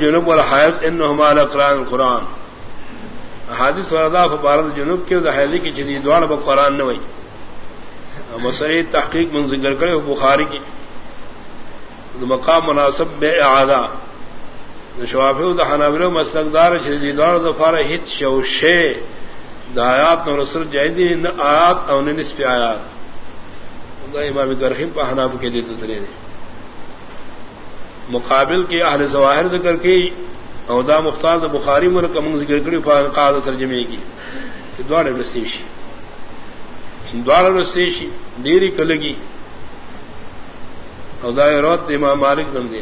جنوب الحائض انہما لقران القرآن حادث وردا فبارت جنوب کے حیضی کی جدید دوار ب قرآن نہ ہوئی مسئلہ تحقیق من ذکر کرے بخاری کی مقام مناسب بے اعادہ شوافی حنابل مسلکدار جدید دوار دفار ہت شوشے دایات نو رسول جائدی آیات او نسب آیات امام گرہم پہ حناب کے لیے تسرے دے۔ مقابل کی اہل ظواہر ذکر کی عہدہ مختار بخاری ملک امنگ ذکر کری قاد ترجمے کی۔ دوڑے رسیشی دوڑ رسیشی دیری کلگی۔ عہدہ روت امام مالک بن دے۔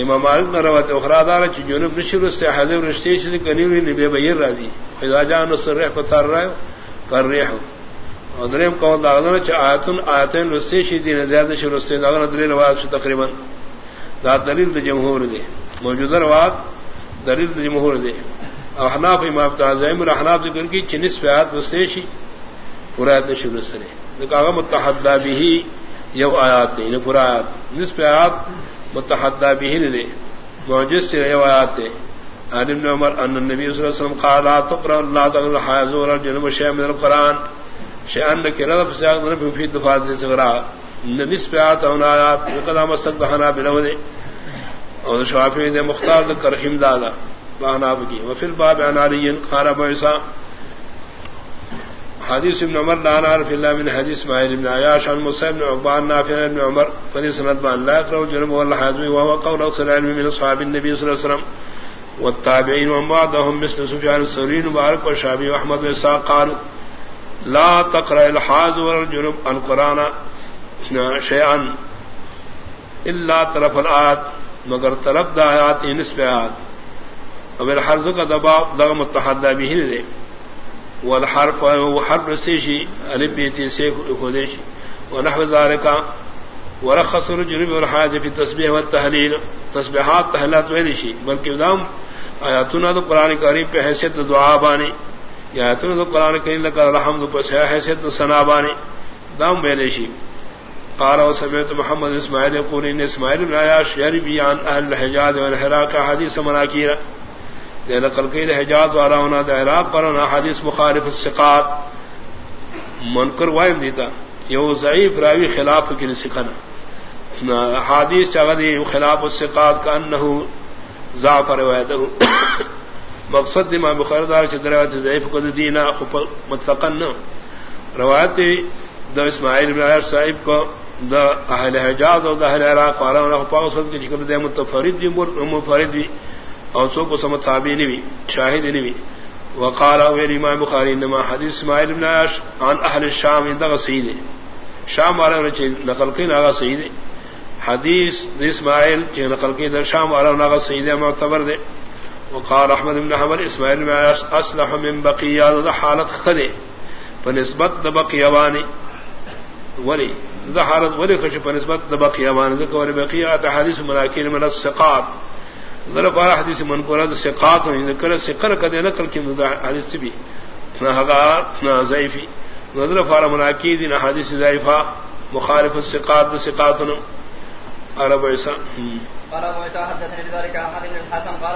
امام مالک نہ روت اخرادار جنوب نشر رستے حضر رشتے کنی ہوئی نبے بیر راضی۔ خدا جان نصر رہ پتار رہے، کر رہے ہوں ادریم کو داغن چ آیتن آیتن رستے شی دین زیادہ ش رستے داغن ادری روایت ش تقریباً۔ دا دلیل د جمهور دی موجودہ روایت دلیل د جمهور دی احناف امام تعظیم الاحناف ذکر کی چنس بیات رستے شی پورا آیت ش رستے کہا متحدہ به یو آیات دی یعنی نے پورا آیات نس بیات متحدہ به نے معجز سے یو آیات دی ان ابن عمر ان النبي صلی اللہ علیہ وسلم قال، لا تقرا لا تقرا الحائض الجنب شيئا من القران شان کے رب سے اگر بھی فی دفاع سے سغرا نبس پہ آتا ہوں آیات قدام سک بہنا بلو دے اور شافی دے مختار کر امدادا بہنا کی۔ وہ پھر باب اناری خارا بیسا حدیث ابن عمر لانا فی اللہ من حدیث ماہر ابن عیاش، عن مصیب بن عقبان، نافع ابن عمر فلی سند بان لا يقرأ جنب والله حزمی وهو قول اکثر علم من اصحاب النبي صلی اللہ علیہ وسلم۔ والتابعین ومعدهم مثل سفیان السورین مبارک و شابی و احمد و اساق قالوا لا تقرا الحاظ والجنوب ان القران شيئا الا طرف الآيات، مگر طرف دایات نسب آیات۔ اور حرف کا دباؤ دغ متحدہ بھی ہی دے۔ والحرف وحرف سیشی الف بیتی سے خودشی۔ ونحو ذلك ورخص الجنوب والحاج في التسبيح والتهليل تسبيحات تهلات ویلشی بلکہ دام آیاتنا تو قرآن کریم پہ حیثیت دعا بانی۔ یا تن تو قرآن کریم لگا الحمد پس ہے حیثیت سنا بانی دام بیلشی قال و سمیت محمد اسماعیل قولین اسماعیل بن عیاش یربی عن اہل الحجاز والحراق، حدیث مناکیر۔ دے نقل قید حجاز واراونا دے عراق پرنا حدیث مخالف السقات منکر وائم دیتا، یو ضعیف راوی خلاف کی سکھنا۔ حدیث چغدی خلاف السقات کا انہو ضعف روایتہو۔ مقصد امام بخاردار روایت ضعیف کو دینا مطلقن روایت دو اسماعیل بن عیار صاحب کو دا اہل حجاز اور دا اہل عراق والا پاک کی ذکر دے متفرد بھی مفرد بھی اور سو کو سمت تابی نہیں بھی شاہد نہیں بھی وقال ویر امام بخاری، انما حدیث اسماعیل بن عیاش عن اہل الشام دا سید شام والا نے نقل کی ناغا سید حدیث اسماعیل کی نقل کی در شام والا ناغا سید معتبر دے وقال احمد بن حمل اسماعیل میں اصلح من بقیات حالت خدے فنسبت دبقیوانی ولی ذا حالت ولی خش فنسبت دبقیوانی ذکر ولی بقیات حدیث مناکین من السقات ذرا پارا حدیث منکورات سقات ہوئی ذکر سقر کدے نقل کی حدیث بھی نہ حقات نہ ضعیفی ذرا پارا مناکین حدیث ضعیفہ مخالف السقات سقات عرب ایسا قال ابو عيسى، حدثني بذلك احد بن الحسن، قال